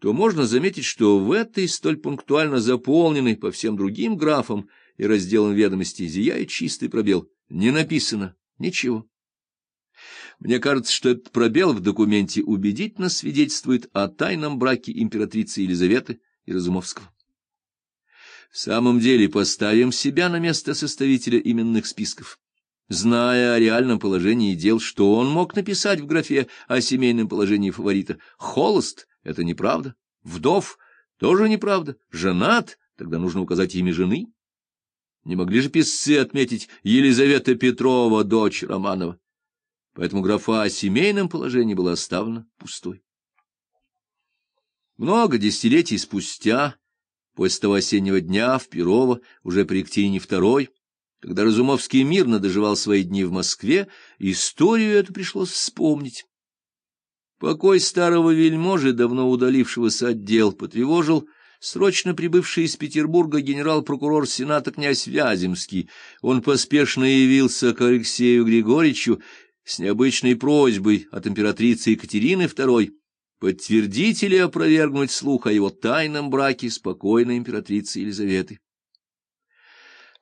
то можно заметить, что в этой столь пунктуально заполненной по всем другим графам и разделам ведомости зияет чистый пробел. Не написано ничего. Мне кажется, что этот пробел в документе убедительно свидетельствует о тайном браке императрицы Елизаветы и Разумовского. В самом деле поставим себя на место составителя именных списков. Зная о реальном положении дел, что он мог написать в графе о семейном положении фаворита? Холост — это неправда. Вдов — тоже неправда. Женат — тогда нужно указать имя жены. Не могли же писцы отметить Елизавета Петрова, дочь Романова. Поэтому графа о семейном положении была оставлена пустой. Много десятилетий спустя, после того осеннего дня в Перово, уже при Екатерине II, когда Разумовский мирно доживал свои дни в Москве, историю эту пришлось вспомнить. Покой старого вельможи, давно удалившегося от дел, потревожил срочно прибывший из Петербурга генерал-прокурор Сената князь Вяземский. Он поспешно явился к Алексею Григорьевичу с необычной просьбой от императрицы Екатерины II подтвердить или опровергнуть слух о его тайном браке с покойной императрицей Елизаветой.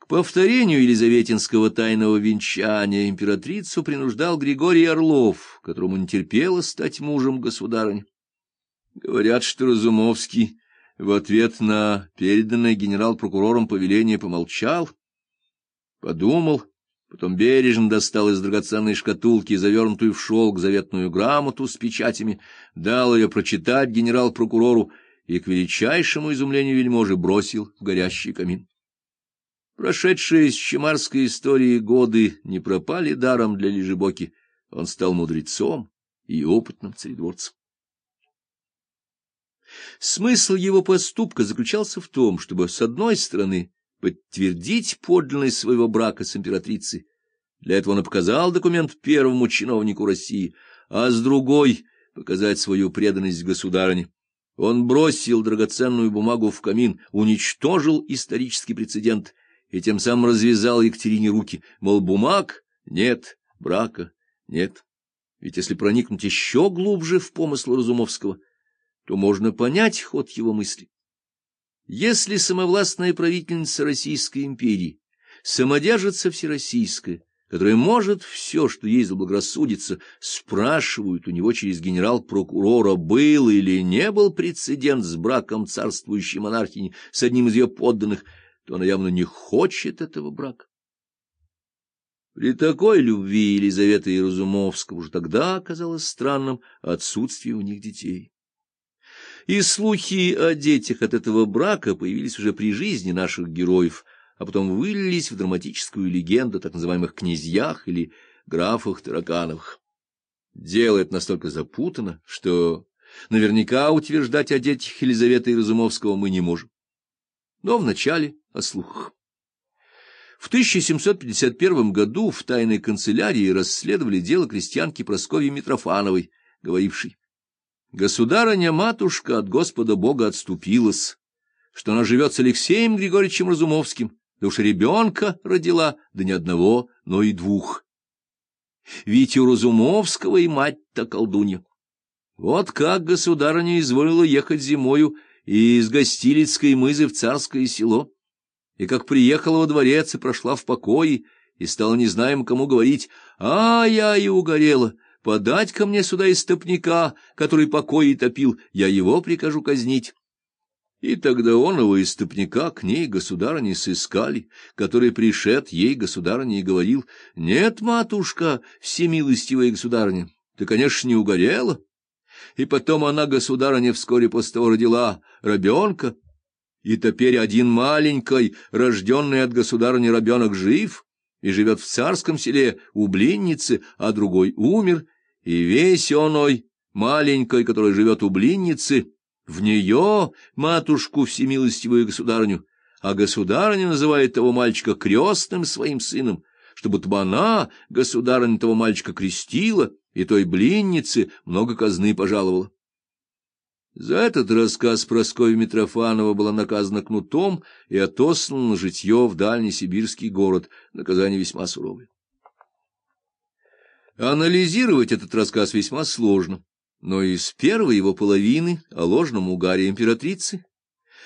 Повторению Елизаветинского тайного венчания императрицу принуждал Григорий Орлов, которому не терпело стать мужем государыни. Говорят, что Разумовский в ответ на переданное генерал-прокурором повеление помолчал, подумал, потом бережно достал из драгоценной шкатулки, завернутую в шелк, заветную грамоту с печатями, дал ее прочитать генерал-прокурору и, к величайшему изумлению вельможи, бросил в горящий камин. Прошедшие с чемарской истории годы не пропали даром для Лежебоки. Он стал мудрецом и опытным царедворцем. Смысл его поступка заключался в том, чтобы, с одной стороны, подтвердить подлинность своего брака с императрицей. Для этого он показал документ первому чиновнику России, а с другой — показать свою преданность государыне. Он бросил драгоценную бумагу в камин, уничтожил исторический прецедент — и тем самым развязал Екатерине руки, мол, бумаг нет, брака нет. Ведь если проникнуть еще глубже в помысл Разумовского, то можно понять ход его мысли. Если самовластная правительница Российской империи, самодержится всероссийская, которая может все, что ей заблагорассудится, спрашивают у него через генерал-прокурора, был или не был прецедент с браком царствующей монархини с одним из ее подданных, то она явно не хочет этого брака. При такой любви Елизаветы и Разумовского уже тогда оказалось странным отсутствие у них детей. И слухи о детях от этого брака появились уже при жизни наших героев, а потом вылились в драматическую легенду о так называемых князьях или графах Таракановых. Дело это настолько запутано, что наверняка утверждать о детях Елизаветы Разумовского мы не можем. Но вначале о слухах. В 1751 году в тайной канцелярии расследовали дело крестьянки Прасковьи Митрофановой, говорившей, «Государыня-матушка от Господа Бога отступилась, что она живет с Алексеем Григорьевичем Разумовским, да уж ребенка родила, да не одного, но и двух. Ведь у Разумовского и мать-то колдунья. Вот как государыня изволила ехать зимою из Гостилицкой мызы в Царское село» и как приехала во дворец и прошла в покое, и стала не знаем кому говорить, «А, я и угорела, подать ко мне сюда истопника, который покои топил, я его прикажу казнить». И тогда оного истопника к ней государыне сыскали, который пришед ей государыне и говорил, «Нет, матушка, всемилостивая государыня, ты, конечно, не угорела». И потом она, государыня, вскоре после того родила ребенка, и теперь один маленький, рожденный от государыни ребенок, жив и живет в царском селе у Блинницы, а другой умер, и весь оной, маленькой, который живет у Блинницы, в нее, матушку всемилостивую государыню, а государыня называет того мальчика крестным своим сыном, чтобы бы она, государыня того мальчика, крестила, и той блиннице много казны пожаловала. За этот рассказ Прасковья Митрофанова была наказана кнутом и отослана на житье в дальний сибирский город, наказание весьма суровое. Анализировать этот рассказ весьма сложно. но из первой его половины о ложном угаре императрицы